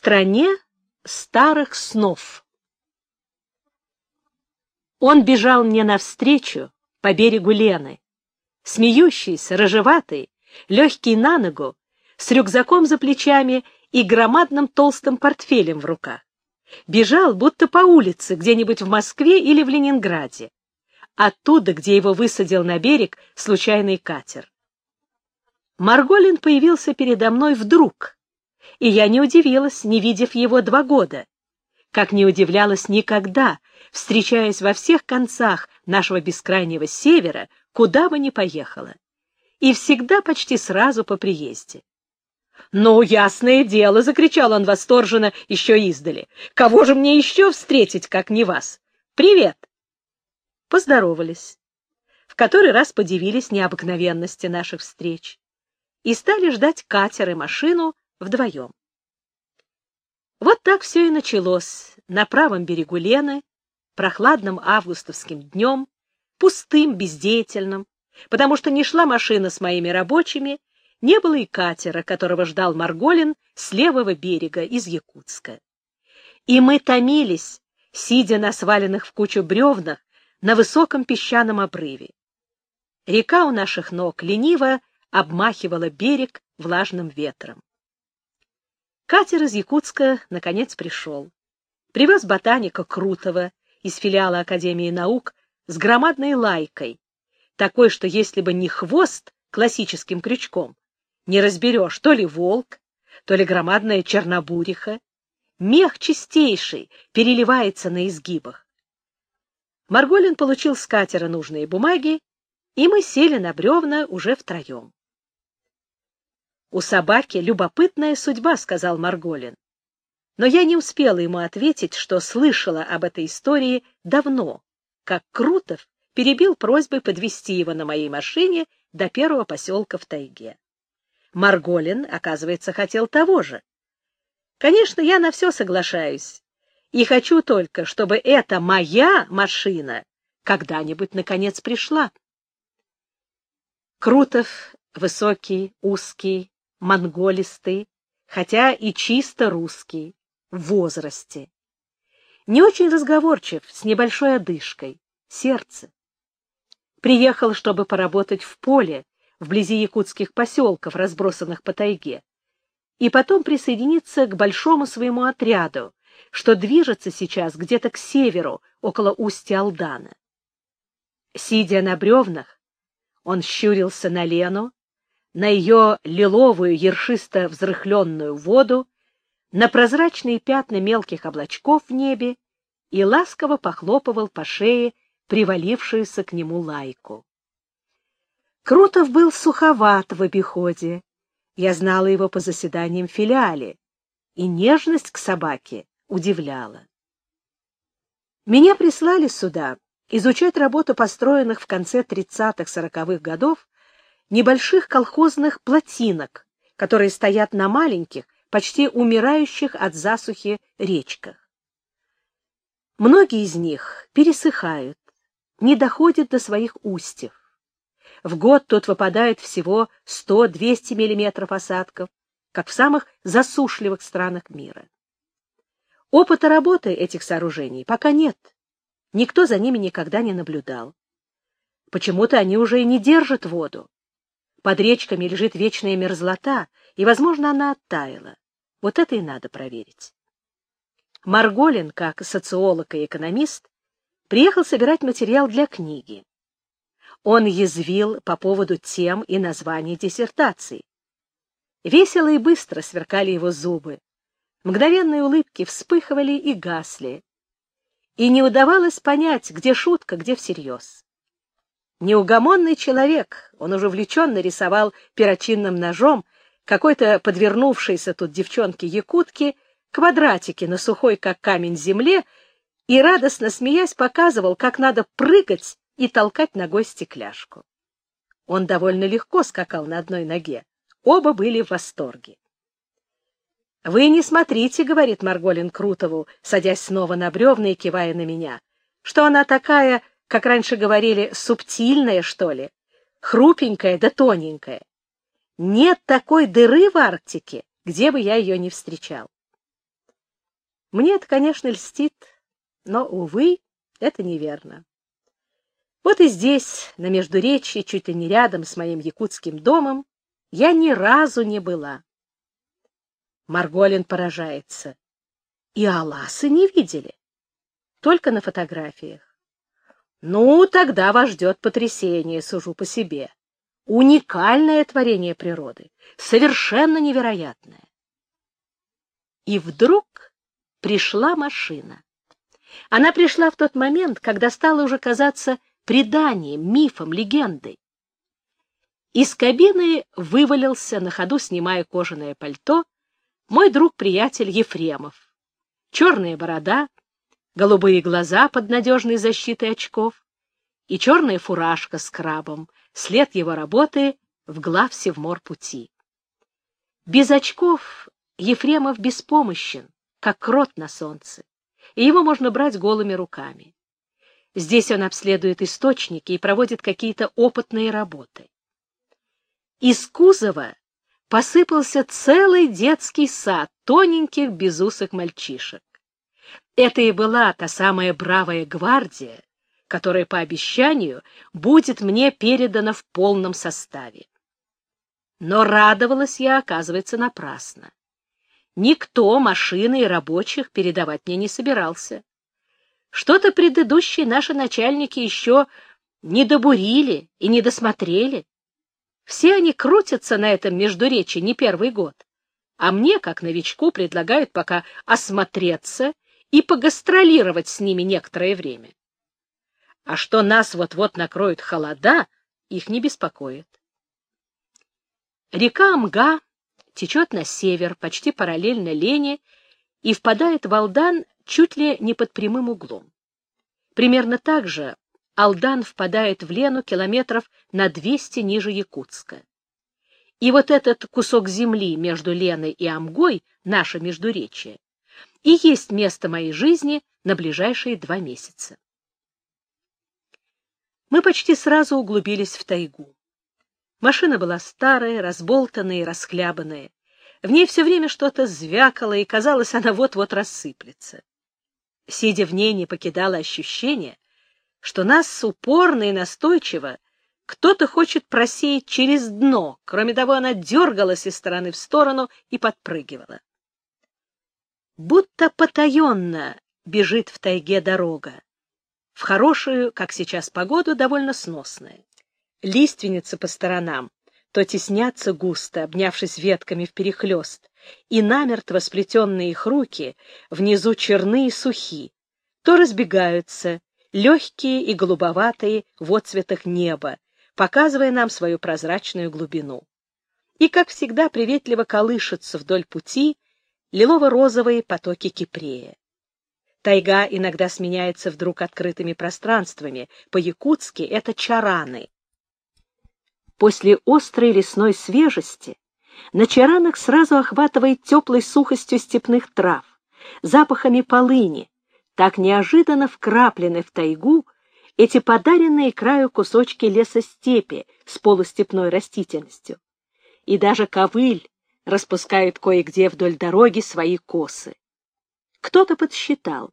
стране старых снов. Он бежал мне навстречу по берегу Лены, смеющийся, рыжеватый, легкий на ногу, с рюкзаком за плечами и громадным толстым портфелем в руках. Бежал, будто по улице, где-нибудь в Москве или в Ленинграде. Оттуда, где его высадил на берег случайный катер. Марголин появился передо мной вдруг, и я не удивилась, не видев его два года, как не удивлялась никогда, встречаясь во всех концах нашего бескрайнего севера, куда бы ни поехала, и всегда почти сразу по приезде. «Ну, ясное дело!» — закричал он восторженно еще издали. «Кого же мне еще встретить, как не вас? Привет!» Поздоровались. В который раз подивились необыкновенности наших встреч и стали ждать катер и машину вдвоем. Вот так все и началось на правом берегу Лены, прохладным августовским днем, пустым, бездеятельным, потому что не шла машина с моими рабочими, не было и катера, которого ждал Марголин с левого берега из Якутска. И мы томились, сидя на сваленных в кучу бревнах на высоком песчаном обрыве. Река у наших ног лениво обмахивала берег влажным ветром. Катер из Якутска наконец пришел. Привез ботаника Крутого из филиала Академии наук с громадной лайкой, такой, что если бы не хвост классическим крючком, не разберешь, то ли волк, то ли громадная чернобуриха, мех чистейший переливается на изгибах. Марголин получил с катера нужные бумаги, и мы сели на бревна уже втроем. «У собаки любопытная судьба», — сказал Марголин. Но я не успела ему ответить, что слышала об этой истории давно, как Крутов перебил просьбой подвести его на моей машине до первого поселка в тайге. Марголин, оказывается, хотел того же. Конечно, я на все соглашаюсь, и хочу только, чтобы эта моя машина когда-нибудь наконец пришла. Крутов, высокий, узкий, монголистый, хотя и чисто русский, в возрасте. Не очень разговорчив, с небольшой одышкой, сердце. Приехал, чтобы поработать в поле, вблизи якутских поселков, разбросанных по тайге, и потом присоединиться к большому своему отряду, что движется сейчас где-то к северу, около устья Алдана. Сидя на бревнах, он щурился на Лену, на ее лиловую ершисто-взрыхленную воду, на прозрачные пятна мелких облачков в небе и ласково похлопывал по шее привалившуюся к нему лайку. Крутов был суховат в обиходе. Я знала его по заседаниям в филиале, и нежность к собаке удивляла. Меня прислали сюда изучать работу построенных в конце 30-40-х годов небольших колхозных плотинок, которые стоят на маленьких, почти умирающих от засухи речках. Многие из них пересыхают, не доходят до своих устьев. В год тут выпадает всего 100-200 мм осадков, как в самых засушливых странах мира. Опыта работы этих сооружений пока нет. Никто за ними никогда не наблюдал. Почему-то они уже и не держат воду. Под речками лежит вечная мерзлота, и, возможно, она оттаяла. Вот это и надо проверить. Марголин, как социолог и экономист, приехал собирать материал для книги. Он язвил по поводу тем и названий диссертаций. Весело и быстро сверкали его зубы. Мгновенные улыбки вспыхивали и гасли. И не удавалось понять, где шутка, где всерьез. Неугомонный человек, он уже увлеченно рисовал перочинным ножом какой-то подвернувшейся тут девчонке-якутке квадратики на сухой, как камень, земле и, радостно смеясь, показывал, как надо прыгать и толкать ногой стекляшку. Он довольно легко скакал на одной ноге. Оба были в восторге. — Вы не смотрите, — говорит Марголин Крутову, садясь снова на бревна и кивая на меня, — что она такая как раньше говорили, субтильная, что ли, хрупенькая да тоненькая. Нет такой дыры в Арктике, где бы я ее не встречал. Мне это, конечно, льстит, но, увы, это неверно. Вот и здесь, на Междуречье, чуть ли не рядом с моим якутским домом, я ни разу не была. Марголин поражается. И Аласы не видели. Только на фотографиях. Ну, тогда вас ждет потрясение, сужу по себе. Уникальное творение природы, совершенно невероятное. И вдруг пришла машина. Она пришла в тот момент, когда стала уже казаться преданием, мифом, легендой. Из кабины вывалился, на ходу снимая кожаное пальто, мой друг-приятель Ефремов. Черная борода, голубые глаза под надежной защитой очков и черная фуражка с крабом, след его работы в главсе в морпути. Без очков Ефремов беспомощен, как крот на солнце, и его можно брать голыми руками. Здесь он обследует источники и проводит какие-то опытные работы. Из кузова посыпался целый детский сад тоненьких безусых мальчишек. Это и была та самая бравая гвардия, которая по обещанию будет мне передана в полном составе. Но радовалась я, оказывается, напрасно. Никто машины и рабочих передавать мне не собирался. Что-то предыдущие наши начальники еще не добурили и не досмотрели. Все они крутятся на этом междуречии не первый год, а мне, как новичку, предлагают пока осмотреться и погастролировать с ними некоторое время. А что нас вот-вот накроют холода, их не беспокоит. Река Амга течет на север, почти параллельно Лене, и впадает в Алдан чуть ли не под прямым углом. Примерно так же Алдан впадает в Лену километров на 200 ниже Якутска. И вот этот кусок земли между Леной и Амгой, наше междуречие, и есть место моей жизни на ближайшие два месяца. Мы почти сразу углубились в тайгу. Машина была старая, разболтанная и расхлябанная. В ней все время что-то звякало, и казалось, она вот-вот рассыплется. Сидя в ней, не покидало ощущение, что нас упорно и настойчиво кто-то хочет просеять через дно. Кроме того, она дергалась из стороны в сторону и подпрыгивала. Будто потаенно бежит в тайге дорога. В хорошую, как сейчас, погоду довольно сносная. Лиственницы по сторонам то теснятся густо, обнявшись ветками вперехлёст, и намертво сплетенные их руки внизу черны и сухи, то разбегаются, легкие и голубоватые в отцветах неба, показывая нам свою прозрачную глубину. И, как всегда, приветливо колышутся вдоль пути лилово-розовые потоки кипрея. Тайга иногда сменяется вдруг открытыми пространствами, по-якутски это чараны. После острой лесной свежести на чаранах сразу охватывает теплой сухостью степных трав, запахами полыни, так неожиданно вкраплены в тайгу эти подаренные краю кусочки леса-степи с полустепной растительностью. И даже ковыль распускает кое-где вдоль дороги свои косы. Кто-то подсчитал.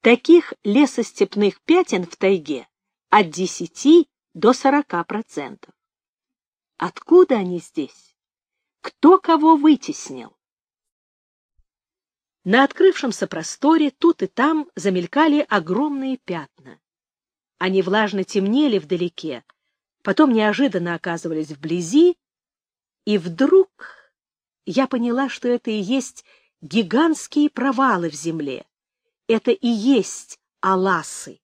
Таких лесостепных пятен в тайге от 10 до 40%. Откуда они здесь? Кто кого вытеснил? На открывшемся просторе тут и там замелькали огромные пятна. Они влажно темнели вдалеке, потом неожиданно оказывались вблизи, и вдруг я поняла, что это и есть гигантские провалы в земле. Это и есть аласы.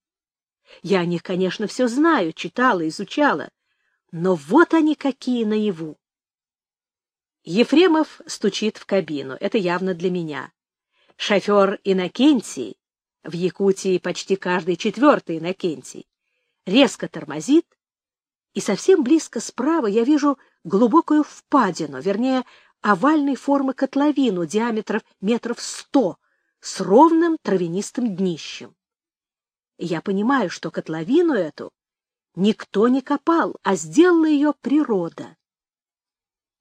Я о них, конечно, все знаю, читала, изучала, но вот они какие наяву. Ефремов стучит в кабину, это явно для меня. Шофер Иннокентий, в Якутии почти каждый четвертый Иннокентий, резко тормозит, и совсем близко справа я вижу глубокую впадину, вернее, овальной формы котловину диаметров метров сто с ровным травянистым днищем. Я понимаю, что котловину эту никто не копал, а сделала ее природа.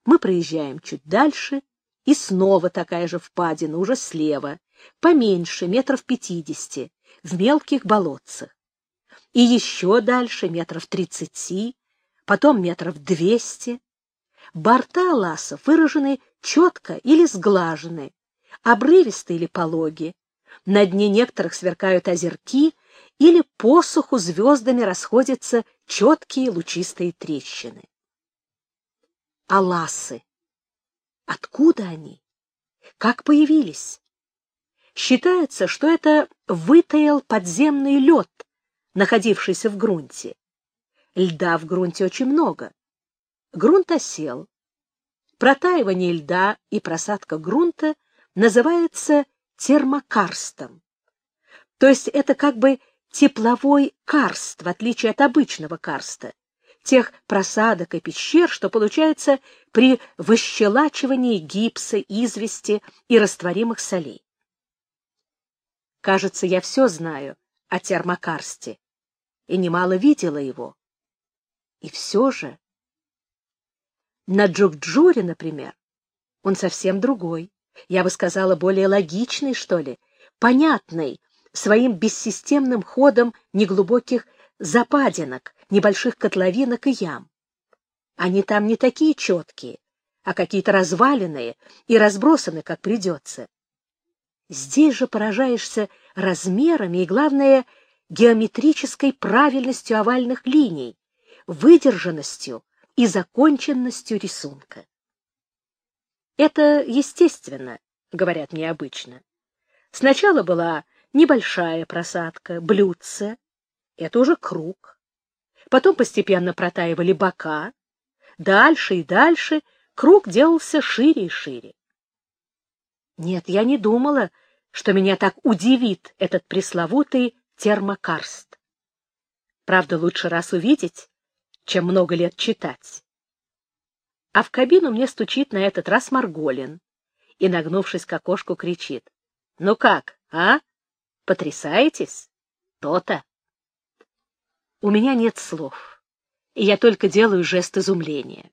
Мы проезжаем чуть дальше, и снова такая же впадина, уже слева, поменьше, метров пятидесяти, в мелких болотцах. И еще дальше метров тридцати, потом метров двести. Борта ласов выражены четко или сглажены, обрывисты или пологи. На дне некоторых сверкают озерки или посуху звездами расходятся четкие лучистые трещины. Аласы. Откуда они? Как появились? Считается, что это вытаял подземный лед, находившийся в грунте. Льда в грунте очень много. Грунт осел. Протаивание льда и просадка грунта называется термокарстом. То есть это как бы тепловой карст, в отличие от обычного карста, тех просадок и пещер, что получается при выщелачивании гипса, извести и растворимых солей. Кажется, я все знаю о термокарсте и немало видела его. И все же... На Джукджуре, например, он совсем другой. Я бы сказала, более логичный, что ли, понятный, своим бессистемным ходом неглубоких западинок, небольших котловинок и ям. Они там не такие четкие, а какие-то разваленные и разбросаны, как придется. Здесь же поражаешься размерами и, главное, геометрической правильностью овальных линий, выдержанностью и законченностью рисунка. Это естественно, говорят мне обычно. Сначала была небольшая просадка, блюдце, это уже круг. Потом постепенно протаивали бока. Дальше и дальше круг делался шире и шире. Нет, я не думала, что меня так удивит этот пресловутый термокарст. Правда, лучше раз увидеть, чем много лет читать. А в кабину мне стучит на этот раз Марголин и, нагнувшись к окошку, кричит. — Ну как, а? Потрясаетесь? То-то. У меня нет слов, и я только делаю жест изумления.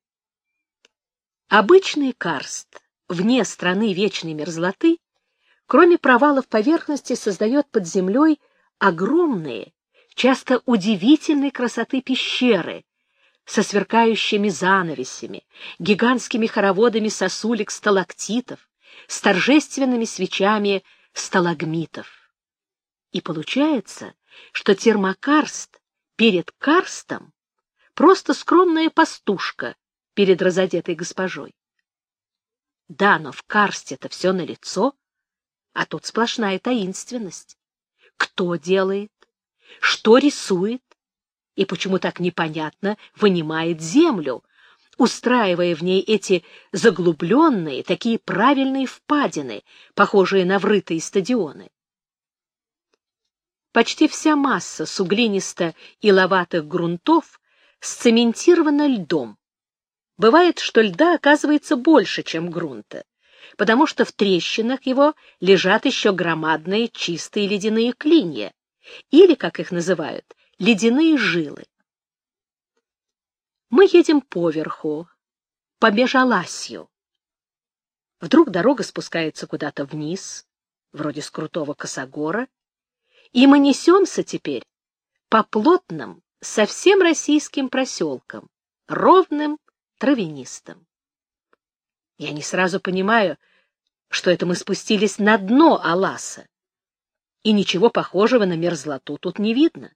Обычный карст вне страны вечной мерзлоты, кроме провалов поверхности, создает под землей огромные, часто удивительной красоты пещеры со сверкающими занавесями, гигантскими хороводами сосулек-сталактитов, с торжественными свечами сталагмитов. И получается, что термокарст перед карстом просто скромная пастушка перед разодетой госпожой. Да, но в карсте-то все налицо, а тут сплошная таинственность. Кто делает? Что рисует? И почему так непонятно вынимает землю, устраивая в ней эти заглубленные, такие правильные впадины, похожие на врытые стадионы? Почти вся масса суглинисто-иловатых грунтов сцементирована льдом. Бывает, что льда оказывается больше, чем грунта, потому что в трещинах его лежат еще громадные чистые ледяные клинья, или, как их называют, ледяные жилы. Мы едем поверху, по Бежаласью. Вдруг дорога спускается куда-то вниз, вроде с крутого косогора, и мы несемся теперь по плотным, совсем российским проселкам, ровным, травянистым. Я не сразу понимаю, что это мы спустились на дно Аласа, и ничего похожего на мерзлоту тут не видно.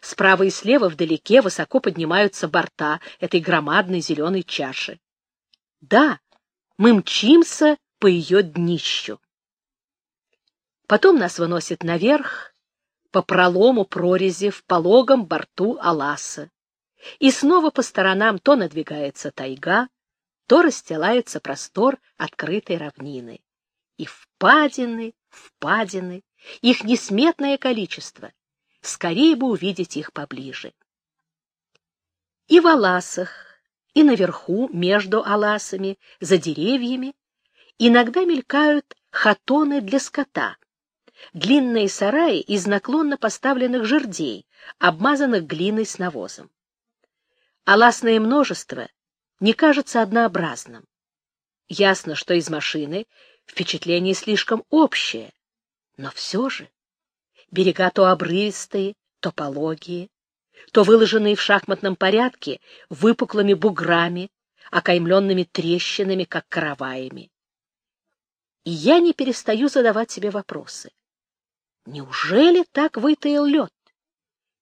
Справа и слева вдалеке высоко поднимаются борта этой громадной зеленой чаши. Да, мы мчимся по ее днищу. Потом нас выносит наверх, по пролому прорези в пологом борту Аласа. И снова по сторонам то надвигается тайга, то расстилается простор открытой равнины. И впадины, впадины, их несметное количество. Скорее бы увидеть их поближе. И в Аласах, и наверху, между Аласами, за деревьями, иногда мелькают хатоны для скота, длинные сараи из наклонно поставленных жердей, обмазанных глиной с навозом. Аласное множество не кажется однообразным. Ясно, что из машины впечатление слишком общее, Но все же берега то обрывистые, то пологие, то выложенные в шахматном порядке выпуклыми буграми, окаймленными трещинами, как караваями. И я не перестаю задавать себе вопросы. Неужели так вытаял лед?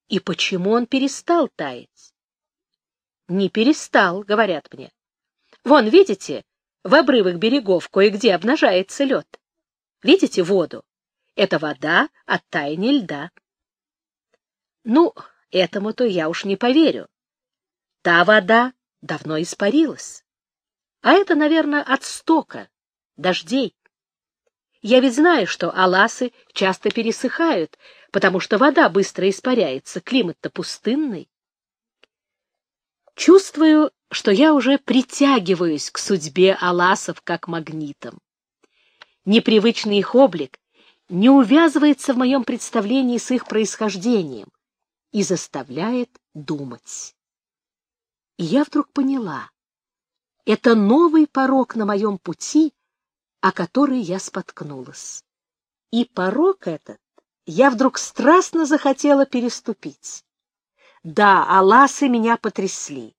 И почему он перестал таять? Не перестал, говорят мне. Вон, видите, в обрывах берегов кое-где обнажается лед. Видите воду? Это вода от таяния льда. Ну, этому-то я уж не поверю. Та вода давно испарилась. А это, наверное, от стока, дождей. Я ведь знаю, что аласы часто пересыхают, потому что вода быстро испаряется, климат-то пустынный. Чувствую, что я уже притягиваюсь к судьбе аласов как магнитом. Непривычный их облик не увязывается в моем представлении с их происхождением и заставляет думать. И я вдруг поняла, это новый порог на моем пути, о который я споткнулась. И порог этот я вдруг страстно захотела переступить. Да, аласы меня потрясли.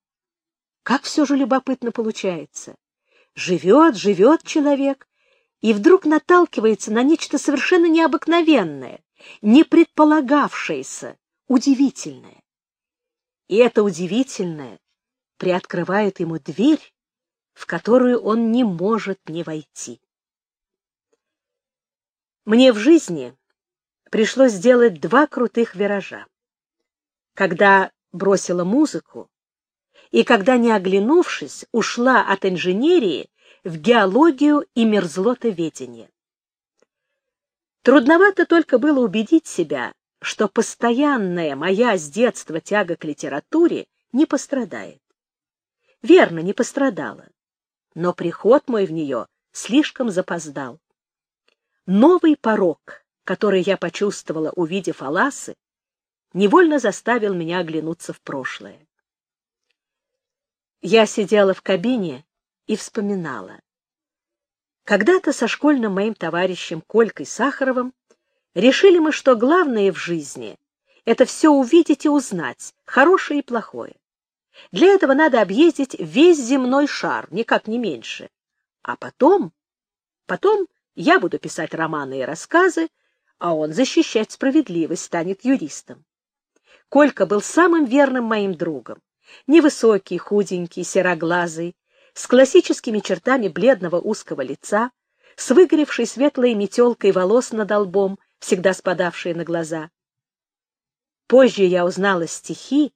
Как все же любопытно получается. Живет, живет человек, и вдруг наталкивается на нечто совершенно необыкновенное, не предполагавшееся, удивительное. И это удивительное приоткрывает ему дверь, в которую он не может не войти. Мне в жизни пришлось сделать два крутых виража. Когда бросила музыку и когда, не оглянувшись, ушла от инженерии в геологию и мерзлотоведение. Трудновато только было убедить себя, что постоянная моя с детства тяга к литературе не пострадает. Верно, не пострадала, но приход мой в нее слишком запоздал. Новый порог, который я почувствовала, увидев Аласы, невольно заставил меня оглянуться в прошлое. Я сидела в кабине и вспоминала. Когда-то со школьным моим товарищем Колькой Сахаровым решили мы, что главное в жизни — это все увидеть и узнать, хорошее и плохое. Для этого надо объездить весь земной шар, никак не меньше. А потом, потом я буду писать романы и рассказы, а он защищать справедливость, станет юристом. Колька был самым верным моим другом. Невысокий, худенький, сероглазый, с классическими чертами бледного узкого лица, с выгоревшей светлой метелкой волос над лбом, всегда спадавшие на глаза. Позже я узнала стихи,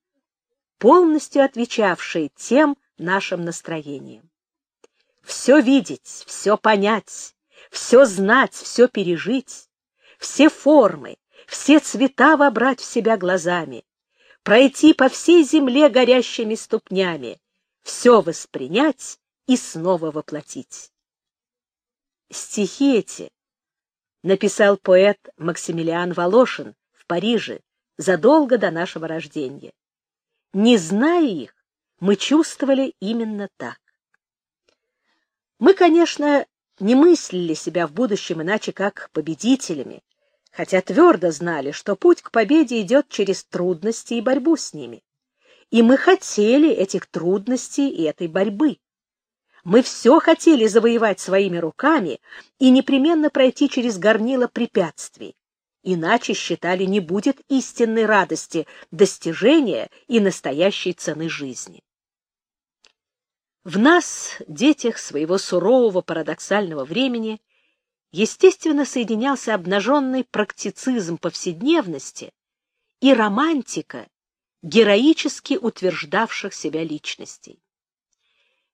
полностью отвечавшие тем нашим настроениям. Все видеть, все понять, все знать, все пережить, все формы, все цвета вобрать в себя глазами, пройти по всей земле горящими ступнями, все воспринять и снова воплотить. Стихи эти написал поэт Максимилиан Волошин в Париже задолго до нашего рождения. Не зная их, мы чувствовали именно так. Мы, конечно, не мыслили себя в будущем иначе как победителями, хотя твердо знали, что путь к победе идет через трудности и борьбу с ними. И мы хотели этих трудностей и этой борьбы. Мы все хотели завоевать своими руками и непременно пройти через горнило препятствий. Иначе, считали, не будет истинной радости, достижения и настоящей цены жизни. В нас, детях своего сурового парадоксального времени, естественно соединялся обнаженный практицизм повседневности и романтика, героически утверждавших себя личностей.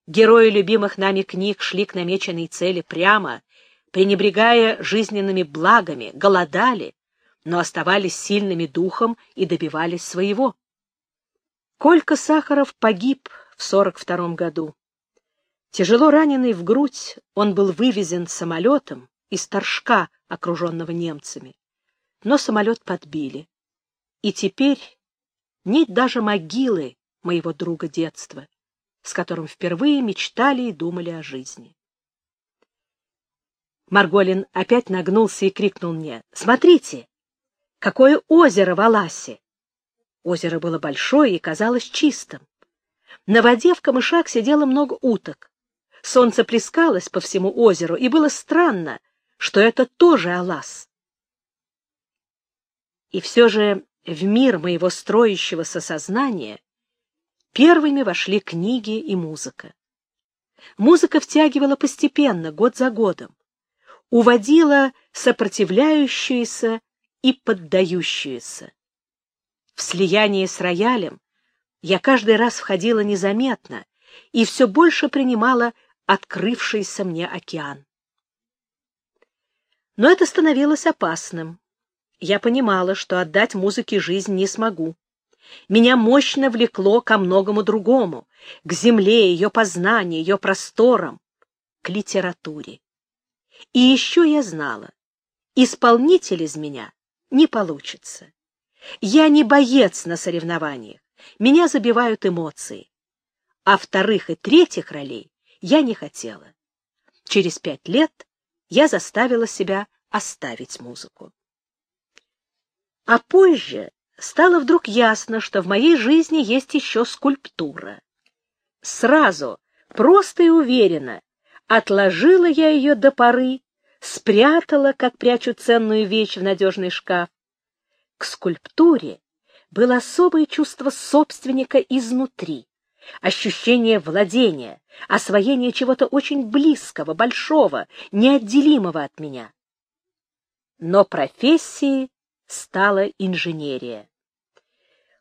Герои любимых нами книг шли к намеченной цели прямо, пренебрегая жизненными благами, голодали, но оставались сильными духом и добивались своего. Колька Сахаров погиб в 42 году. Тяжело раненый в грудь, он был вывезен самолетом из Торжка, окруженного немцами. Но самолет подбили. И теперь нет даже могилы моего друга детства, с которым впервые мечтали и думали о жизни. Марголин опять нагнулся и крикнул мне. — Смотрите, какое озеро в Аласе! Озеро было большое и казалось чистым. На воде в камышах сидело много уток. Солнце плескалось по всему озеру, и было странно, что это тоже Алас. И все же в мир моего строящегося сознания первыми вошли книги и музыка. Музыка втягивала постепенно, год за годом, уводила сопротивляющуюся и поддающуюся. В слиянии с роялем я каждый раз входила незаметно и все больше принимала открывшийся мне океан. Но это становилось опасным. Я понимала, что отдать музыке жизнь не смогу. Меня мощно влекло ко многому другому, к земле, ее познанию, ее просторам, к литературе. И еще я знала, исполнитель из меня не получится. Я не боец на соревнованиях, меня забивают эмоции. А вторых и третьих ролей я не хотела. Через пять лет я заставила себя оставить музыку. А позже стало вдруг ясно, что в моей жизни есть еще скульптура. Сразу, просто и уверенно, отложила я ее до поры, спрятала, как прячу ценную вещь в надежный шкаф. К скульптуре было особое чувство собственника изнутри, ощущение владения, освоение чего-то очень близкого, большого, неотделимого от меня. Но профессией стала инженерия.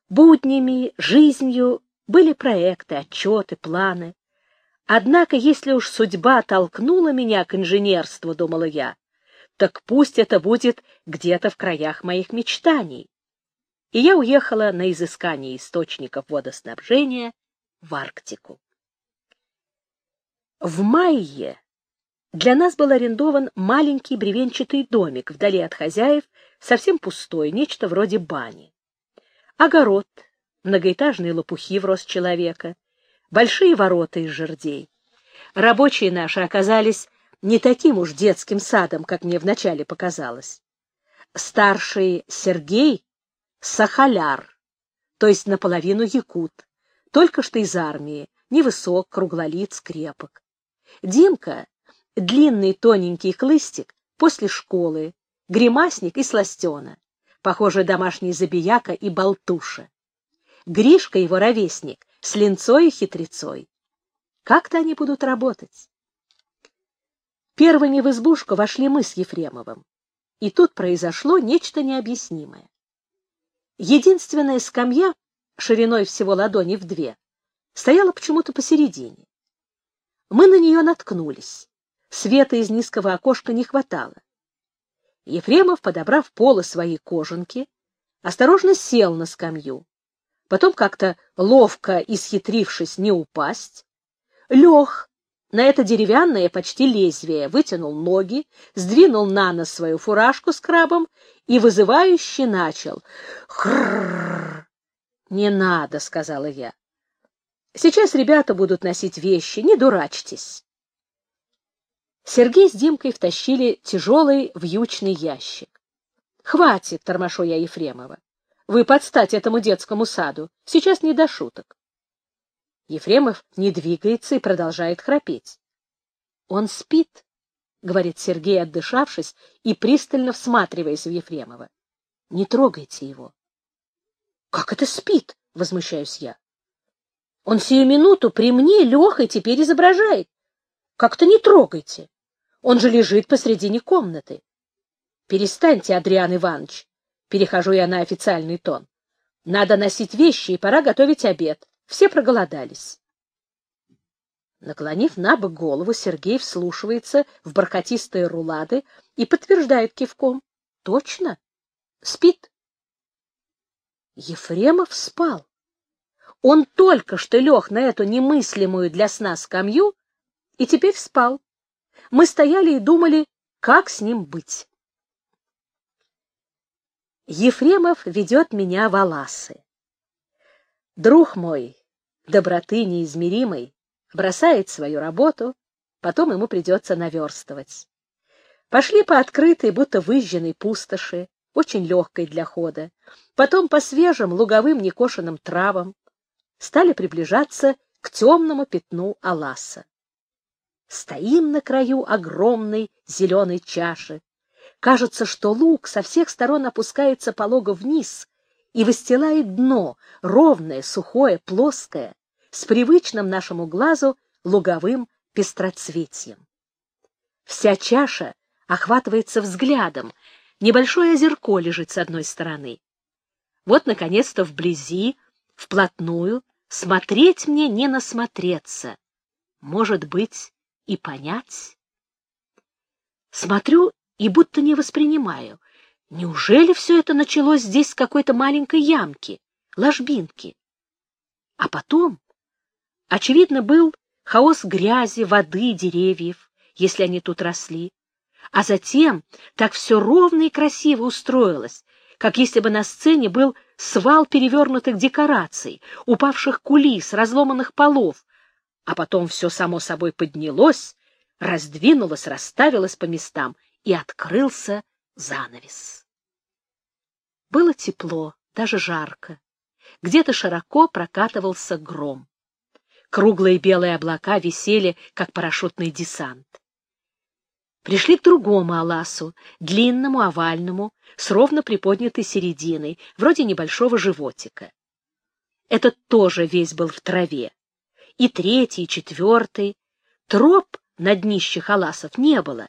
Буднями, жизнью были проекты, отчеты, планы. Однако, если уж судьба толкнула меня к инженерству, думала я, так пусть это будет где-то в краях моих мечтаний. И я уехала на изыскание источников водоснабжения в Арктику. В мае для нас был арендован маленький бревенчатый домик вдали от хозяев, совсем пустой, нечто вроде бани. Огород, многоэтажные лопухи в рост человека, большие ворота из жердей. Рабочие наши оказались не таким уж детским садом, как мне вначале показалось. Старший Сергей — сахаляр, то есть наполовину якут, только что из армии, невысок, круглолиц, крепок. Димка — длинный тоненький хлыстик после школы, гримасник и сластена, похожий домашний забияка и болтуша. Гришка, его ровесник, с линцой и хитрецой. Как-то они будут работать. Первыми в избушку вошли мы с Ефремовым. И тут произошло нечто необъяснимое. Единственная скамья, шириной всего ладони в две, стояла почему-то посередине. Мы на нее наткнулись. Света из низкого окошка не хватало. Ефремов, подобрав полы своей кожанки, осторожно сел на скамью. Потом, как-то ловко исхитрившись не упасть, лег на это деревянное почти лезвие, вытянул ноги, сдвинул на нос свою фуражку с крабом и вызывающе начал. «Хрррр!» «Не надо», — сказала я. «Сейчас ребята будут носить вещи, не дурачьтесь». Сергей с Димкой втащили тяжелый вьючный ящик. «Хватит», — тормошу я Ефремова. «Вы подстать этому детскому саду. Сейчас не до шуток». Ефремов не двигается и продолжает храпеть. «Он спит», — говорит Сергей, отдышавшись и пристально всматриваясь в Ефремова. «Не трогайте его». «Как это спит?» — возмущаюсь я. «Он сию минуту при мне и теперь изображает. Как-то не трогайте. Он же лежит посредине комнаты». «Перестаньте, Адриан Иванович», — перехожу я на официальный тон. «Надо носить вещи, и пора готовить обед. Все проголодались. Наклонив на бок голову, Сергей вслушивается в бархатистые рулады и подтверждает кивком. Точно? Спит. Ефремов спал. Он только что лег на эту немыслимую для сна скамью и теперь спал. Мы стояли и думали, как с ним быть. Ефремов ведет меня в Аласы. Друг мой, доброты неизмеримой, бросает свою работу, потом ему придется наверстывать. Пошли по открытой, будто выжженной пустоши, очень легкой для хода, потом по свежим луговым некошенным травам, стали приближаться к темному пятну Аласа. Стоим на краю огромной зеленой чаши. Кажется, что луг со всех сторон опускается полого вниз и выстилает дно, ровное, сухое, плоское, с привычным нашему глазу луговым пестроцветием. Вся чаша охватывается взглядом, небольшое озерко лежит с одной стороны. Вот, наконец-то, вблизи, вплотную, смотреть мне не насмотреться, может быть, и понять. Смотрю и будто не воспринимаю. Неужели все это началось здесь с какой-то маленькой ямки, ложбинки? А потом, очевидно, был хаос грязи, воды, деревьев, если они тут росли. А затем так все ровно и красиво устроилось, как если бы на сцене был свал перевернутых декораций, упавших кулис, разломанных полов, а потом все само собой поднялось, раздвинулось, расставилось по местам, и открылся занавес. Было тепло, даже жарко. Где-то широко прокатывался гром. Круглые белые облака висели, как парашютный десант. Пришли к другому Аласу, длинному, овальному, с ровно приподнятой серединой, вроде небольшого животика. Этот тоже весь был в траве. И третий, и четвертый. Троп на днище халасов не было.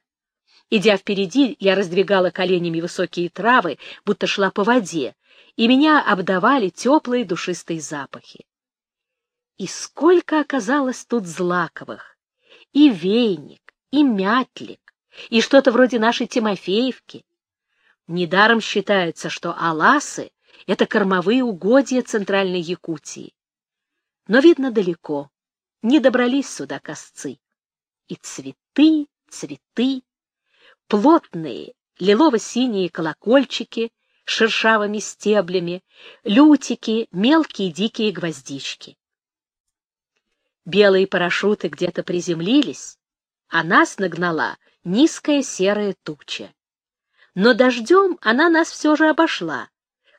Идя впереди, я раздвигала коленями высокие травы, будто шла по воде, и меня обдавали теплые душистые запахи. И сколько оказалось тут злаковых! И вейник, и мятлик, и что-то вроде нашей Тимофеевки. Недаром считается, что аласы — это кормовые угодья Центральной Якутии. Но, видно, далеко, не добрались сюда косцы. И цветы, цветы, плотные лилово-синие колокольчики с шершавыми стеблями, лютики, мелкие дикие гвоздички. Белые парашюты где-то приземлились, а нас нагнала низкая серая туча. Но дождем она нас все же обошла,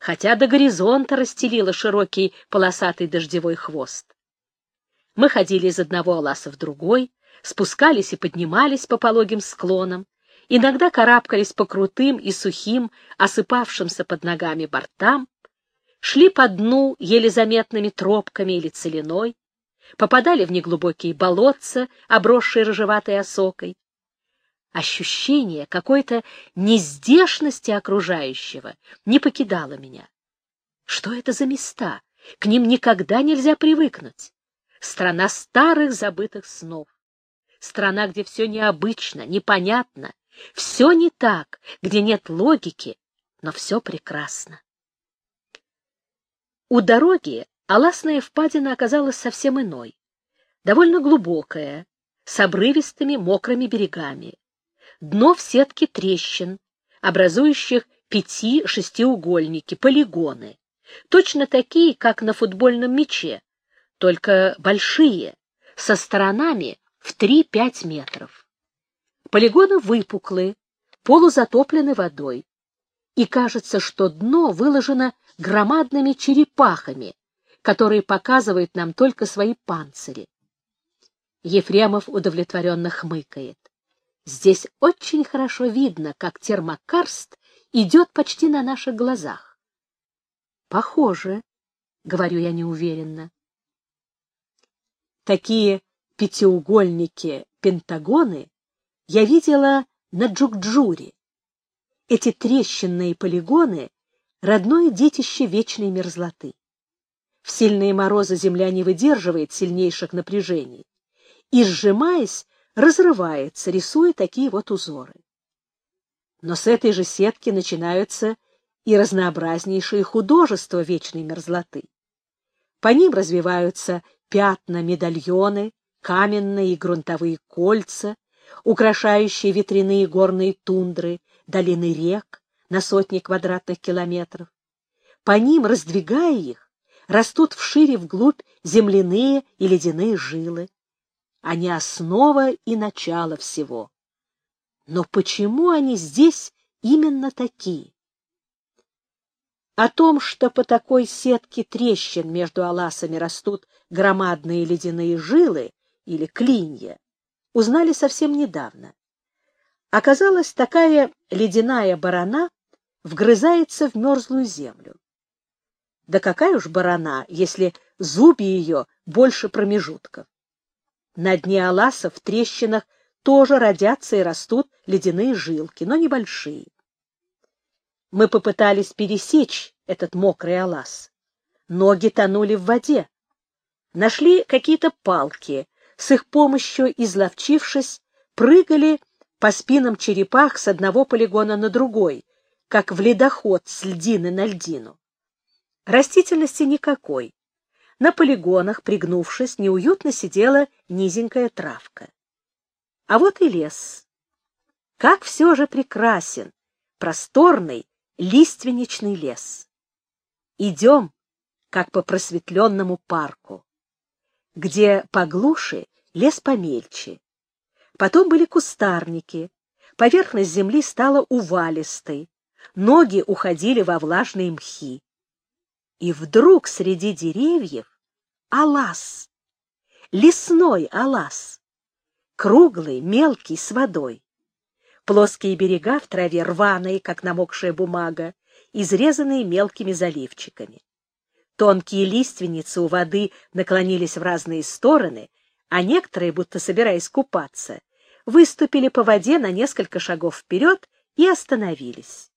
хотя до горизонта расстелила широкий полосатый дождевой хвост. Мы ходили из одного аласа в другой, спускались и поднимались по пологим склонам, иногда карабкались по крутым и сухим, осыпавшимся под ногами бортам, шли по дну еле заметными тропками или целиной, попадали в неглубокие болотца, обросшие рыжеватой осокой. Ощущение какой-то нездешности окружающего не покидало меня. Что это за места? К ним никогда нельзя привыкнуть. Страна старых забытых снов. Страна, где все необычно, непонятно, все не так, где нет логики, но все прекрасно. У дороги Аласная впадина оказалась совсем иной, довольно глубокая, с обрывистыми мокрыми берегами. Дно в сетке трещин, образующих пяти-шестиугольники, полигоны, точно такие, как на футбольном мяче, только большие, со сторонами в 3-5 метров. Полигоны выпуклые, полузатоплены водой, и кажется, что дно выложено громадными черепахами, которые показывают нам только свои панцири. Ефремов удовлетворенно хмыкает. Здесь очень хорошо видно, как термокарст идет почти на наших глазах. Похоже, — говорю я неуверенно. Такие пятиугольники, пентагоны я видела на Джукджуре. Эти трещинные полигоны — родное детище вечной мерзлоты. В сильные морозы земля не выдерживает сильнейших напряжений и, сжимаясь, разрывается, рисуя такие вот узоры. Но с этой же сетки начинаются и разнообразнейшие художества вечной мерзлоты. По ним развиваются пятна, медальоны, каменные и грунтовые кольца, украшающие ветряные горные тундры, долины рек на сотни квадратных километров. По ним, раздвигая их, растут вшире вглубь земляные и ледяные жилы. Они основа и начало всего. Но почему они здесь именно такие? О том, что по такой сетке трещин между аласами растут громадные ледяные жилы или клинья, узнали совсем недавно. Оказалось, такая ледяная барана вгрызается в мерзлую землю. Да какая уж барана, если зубья ее больше промежутков. На дне аласа в трещинах тоже родятся и растут ледяные жилки, но небольшие. Мы попытались пересечь этот мокрый алаз. Ноги тонули в воде. Нашли какие-то палки. С их помощью, изловчившись, прыгали по спинам черепах с одного полигона на другой, как в ледоход с льдины на льдину. Растительности никакой. На полигонах, пригнувшись, неуютно сидела низенькая травка. А вот и лес. Как все же прекрасен, просторный, лиственничный лес. Идем, как по просветленному парку, где поглуше лес помельче. Потом были кустарники, поверхность земли стала увалистой, ноги уходили во влажные мхи. И вдруг среди деревьев алас, лесной алас, круглый, мелкий, с водой. Плоские берега в траве рваные, как намокшая бумага, изрезанные мелкими заливчиками. Тонкие лиственницы у воды наклонились в разные стороны, а некоторые, будто собираясь купаться, выступили по воде на несколько шагов вперед и остановились.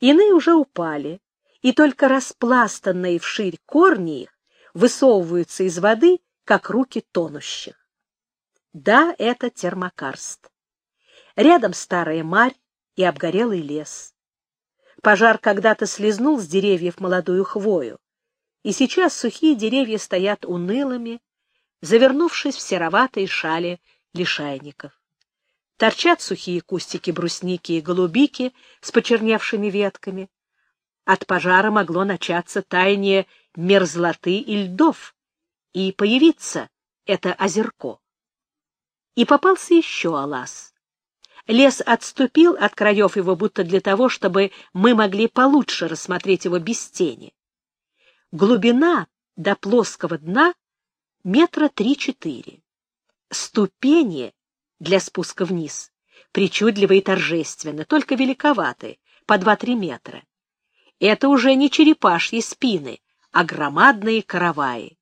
Иные уже упали, и только распластанные вширь корни их высовываются из воды, как руки тонущих. Да, это термокарст. Рядом старая марь и обгорелый лес. Пожар когда-то слезнул с деревьев молодую хвою, и сейчас сухие деревья стоят унылыми, завернувшись в сероватые шали лишайников. Торчат сухие кустики брусники и голубики с почерневшими ветками. От пожара могло начаться таяние мерзлоты и льдов, и появиться это озерко. И попался еще алаз. Лес отступил от краев его будто для того, чтобы мы могли получше рассмотреть его без тени. Глубина до плоского дна метра три-четыре. Ступени для спуска вниз причудливо и торжественно, только великоваты, по два-три метра. Это уже не черепашьи спины, а громадные караваи.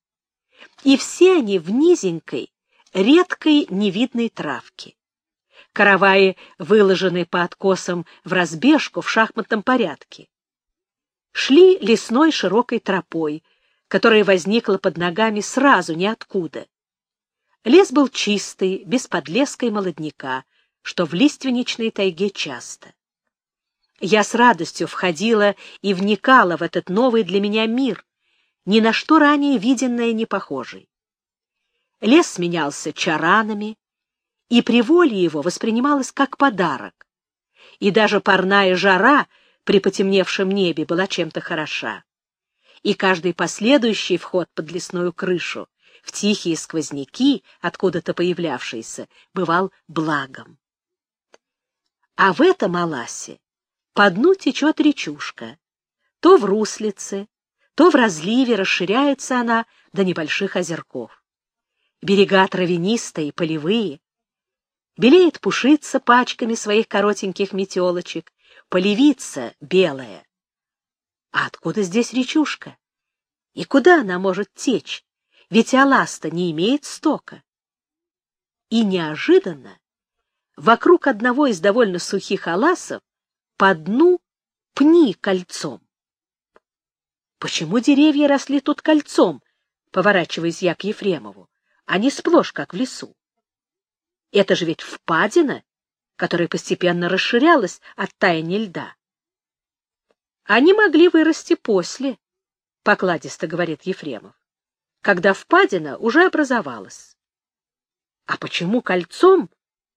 И все они в низенькой, редкой невидной травке. Караваи выложены по откосам в разбежку в шахматном порядке. Шли лесной широкой тропой, которая возникла под ногами сразу ниоткуда. Лес был чистый, без подлеска и молодняка, что в лиственничной тайге часто. Я с радостью входила и вникала в этот новый для меня мир, ни на что ранее виденное не похожий. Лес сменялся чаранами, и приволье его воспринималось как подарок. И даже парная жара при потемневшем небе была чем-то хороша. И каждый последующий вход под лесную крышу, в тихие сквозняки, откуда-то появлявшиеся, бывал благом. А в этом Аласе по дну течет речушка. То в руслице, то в разливе расширяется она до небольших озерков. Берега травянистые, полевые, Белеет пушица пачками своих коротеньких метелочек, полевица белая. А откуда здесь речушка? И куда она может течь? Ведь Аласта не имеет стока. И неожиданно вокруг одного из довольно сухих аласов по дну пни кольцом. Почему деревья росли тут кольцом, поворачиваясь я к Ефремову, не сплошь, как в лесу? Это же ведь впадина, которая постепенно расширялась от таяния льда. Они могли вырасти после, — покладисто говорит Ефремов, когда впадина уже образовалась. А почему кольцом,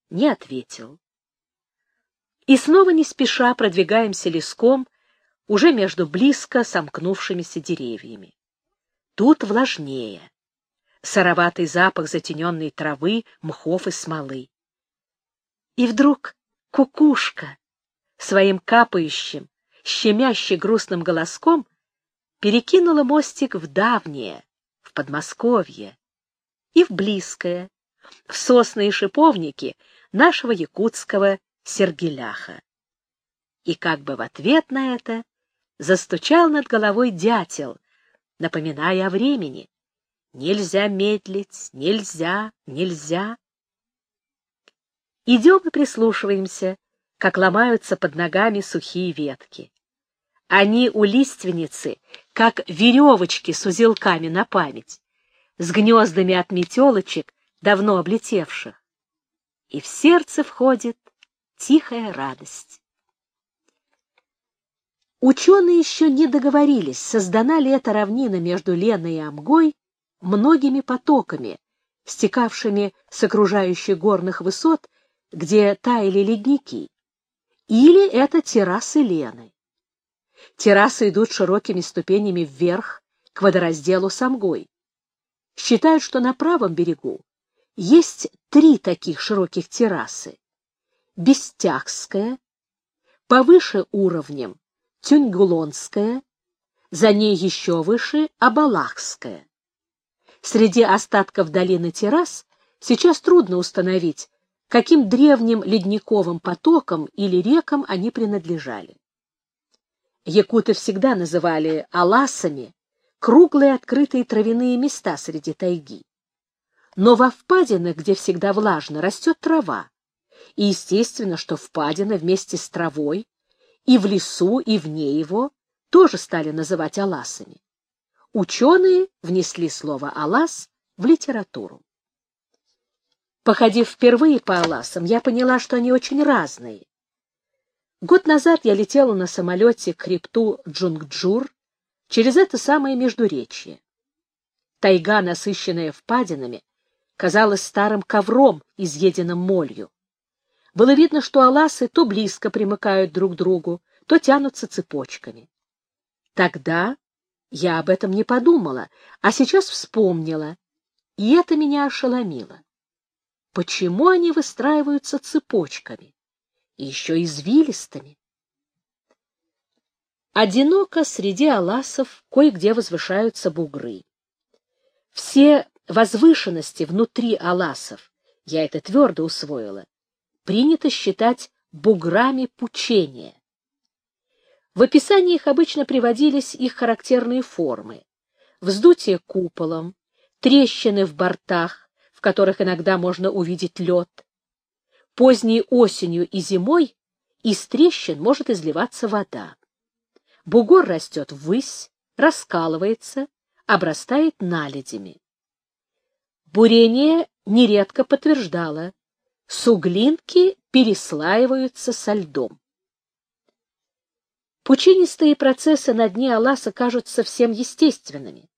не ответил. И снова не спеша продвигаемся леском, уже между близко сомкнувшимися деревьями. Тут влажнее сыроватый запах затененной травы, мхов и смолы. И вдруг кукушка своим капающим, щемяще грустным голоском перекинула мостик в давнее, в Подмосковье и в близкое, в сосны и шиповники нашего якутского Сергеляха. И как бы в ответ на это застучал над головой дятел, напоминая о времени. Нельзя медлить, нельзя, нельзя. Идем и прислушиваемся, как ломаются под ногами сухие ветки. Они у лиственницы, как веревочки с узелками на память, с гнездами от метелочек, давно облетевших. И в сердце входит тихая радость. Ученые еще не договорились, создана ли эта равнина между Леной и Амгой многими потоками, стекавшими с окружающих горных высот, где таяли ледники, или это террасы Лены. Террасы идут широкими ступенями вверх к водоразделу Самгой. Считают, что на правом берегу есть три таких широких террасы. Бестягская, повыше уровнем Тюньгулонская, за ней еще выше Абалахская. Среди остатков долины террас сейчас трудно установить, каким древним ледниковым потокам или рекам они принадлежали. Якуты всегда называли аласами круглые открытые травяные места среди тайги. Но во впадинах, где всегда влажно, растет трава. И естественно, что впадина вместе с травой и в лесу, и вне его тоже стали называть аласами. Ученые внесли слово «алас» в литературу. Походив впервые по Аласам, я поняла, что они очень разные. Год назад я летела на самолете к хребту Джугджур через это самое междуречье. Тайга, насыщенная впадинами, казалась старым ковром, изъеденным молью. Было видно, что аласы то близко примыкают друг к другу, то тянутся цепочками. Тогда я об этом не подумала, а сейчас вспомнила, и это меня ошеломило почему они выстраиваются цепочками, еще извилистыми. Одиноко среди аласов кое-где возвышаются бугры. Все возвышенности внутри аласов, я это твердо усвоила, принято считать буграми пучения. В описании их обычно приводились их характерные формы. Вздутие куполом, трещины в бортах, в которых иногда можно увидеть лед. Поздней осенью и зимой из трещин может изливаться вода. Бугор растет ввысь, раскалывается, обрастает наледями. Бурение нередко подтверждало, суглинки переслаиваются со льдом. Пучинистые процессы на дне Аласа кажутся совсем естественными.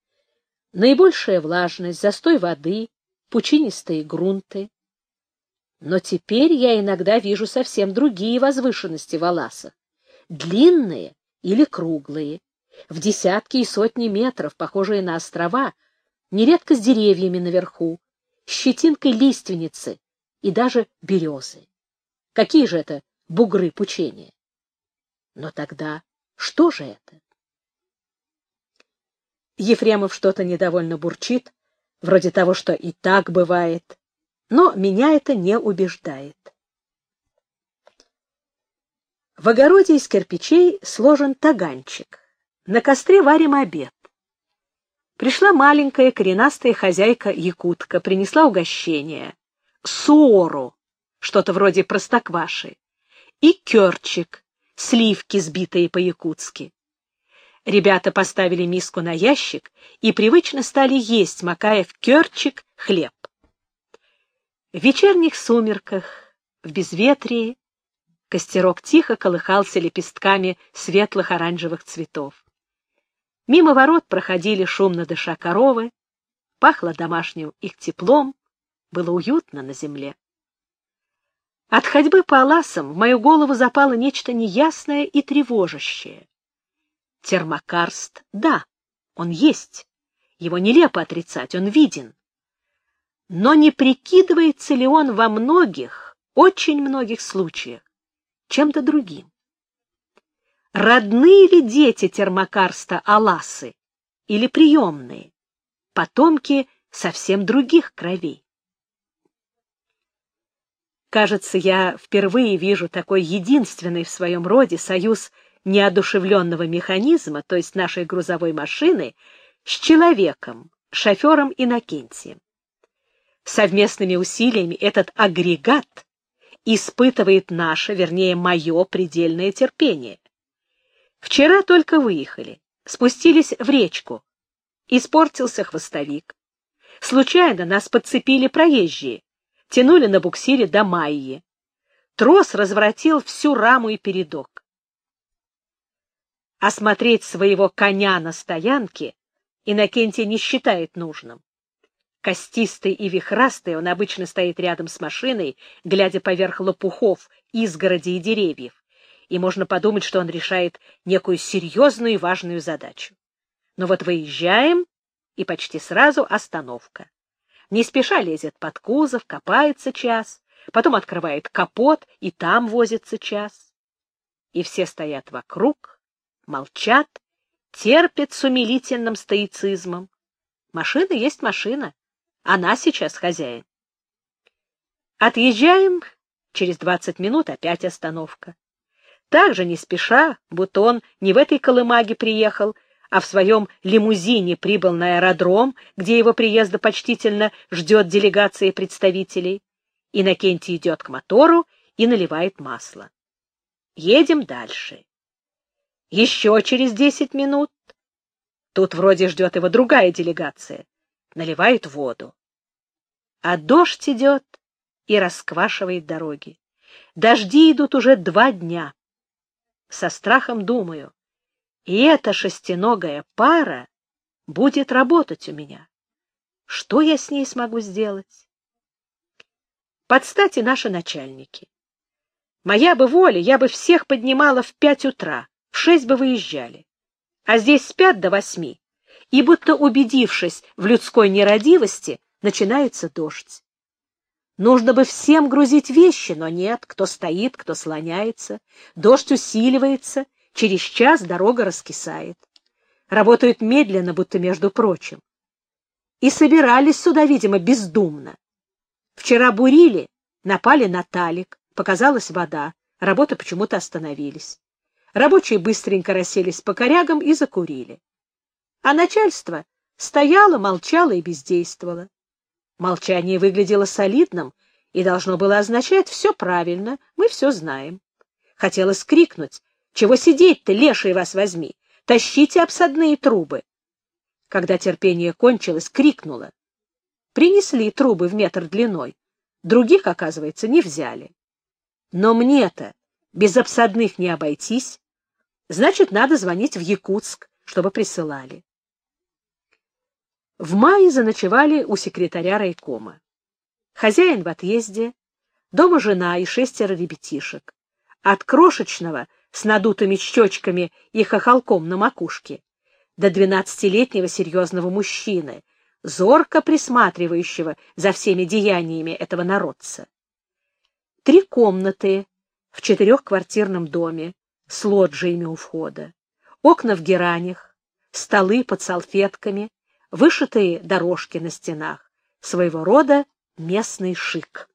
Наибольшая влажность, застой воды, пучинистые грунты. Но теперь я иногда вижу совсем другие возвышенности в Аласах. Длинные или круглые, в десятки и сотни метров, похожие на острова, нередко с деревьями наверху, щетинкой лиственницы и даже березы. Какие же это бугры пучения? Но тогда что же это? Ефремов что-то недовольно бурчит, вроде того, что и так бывает, но меня это не убеждает. В огороде из кирпичей сложен таганчик. На костре варим обед. Пришла маленькая коренастая хозяйка-якутка, принесла угощение. Суору, что-то вроде простокваши, и керчик, сливки, сбитые по-якутски. Ребята поставили миску на ящик и привычно стали есть, макая в керчик хлеб. В вечерних сумерках, в безветрии, костерок тихо колыхался лепестками светлых оранжевых цветов. Мимо ворот проходили шумно дыша коровы, пахло домашним их теплом, было уютно на земле. От ходьбы по аласам в мою голову запало нечто неясное и тревожащее. Термокарст — да, он есть. Его нелепо отрицать, он виден. Но не прикидывается ли он во многих, очень многих случаях чем-то другим. Родные ли дети термокарста Аласы или приемные, потомки совсем других кровей? Кажется, я впервые вижу такой единственный в своем роде союз неодушевленного механизма, то есть нашей грузовой машины, с человеком, шофером Иннокентием. Совместными усилиями этот агрегат испытывает наше, вернее, мое предельное терпение. Вчера только выехали, спустились в речку. Испортился хвостовик. Случайно нас подцепили проезжие, тянули на буксире до Майи. Трос разворотил всю раму и передок. Осмотреть своего коня на стоянке Иннокентий не считает нужным. Костистый и вихрастый, он обычно стоит рядом с машиной, глядя поверх лопухов, изгороди и деревьев, и можно подумать, что он решает некую серьезную и важную задачу. Но вот выезжаем, и почти сразу остановка. Не спеша лезет под кузов, копается час, потом открывает капот, и там возится час. И все стоят вокруг, молчат, терпят с умилительным стоицизмом. Машина есть машина. Она сейчас хозяин. Отъезжаем, через двадцать минут опять остановка. Так же не спеша, будто он не в этой колымаге приехал, а в своем лимузине прибыл на аэродром, где его приезда почтительно ждет делегация представителей. Иннокентий идет к мотору и наливает масло. Едем дальше. Еще через десять минут. Тут вроде ждет его другая делегация наливают воду. А дождь идет и расквашивает дороги. Дожди идут уже два дня. Со страхом думаю, и эта шестиногая пара будет работать у меня. Что я с ней смогу сделать? Под стати наши начальники. Моя бы воля, я бы всех поднимала в пять утра, шесть бы выезжали. А здесь спят до восьми и, будто убедившись в людской нерадивости, начинается дождь. Нужно бы всем грузить вещи, но нет, кто стоит, кто слоняется. Дождь усиливается, через час дорога раскисает. Работают медленно, будто между прочим. И собирались сюда, видимо, бездумно. Вчера бурили, напали на талик, показалась вода, работы почему-то остановились. Рабочие быстренько расселись по корягам и закурили. А начальство стояло, молчало и бездействовало. Молчание выглядело солидным и должно было означать «все правильно, мы все знаем». Хотелось крикнуть «Чего сидеть-то, леший вас возьми! Тащите обсадные трубы!» Когда терпение кончилось, крикнула. Принесли трубы в метр длиной, других, оказывается, не взяли. Но мне-то без обсадных не обойтись, значит, надо звонить в Якутск, чтобы присылали. В мае заночевали у секретаря райкома. Хозяин в отъезде, дома жена и шестеро ребятишек. От крошечного с надутыми щечками и хохолком на макушке до двенадцатилетнего серьезного мужчины, зорко присматривающего за всеми деяниями этого народца. Три комнаты в четырехквартирном доме с лоджиями у входа, окна в геранях, столы под салфетками, вышитые дорожки на стенах, своего рода местный шик.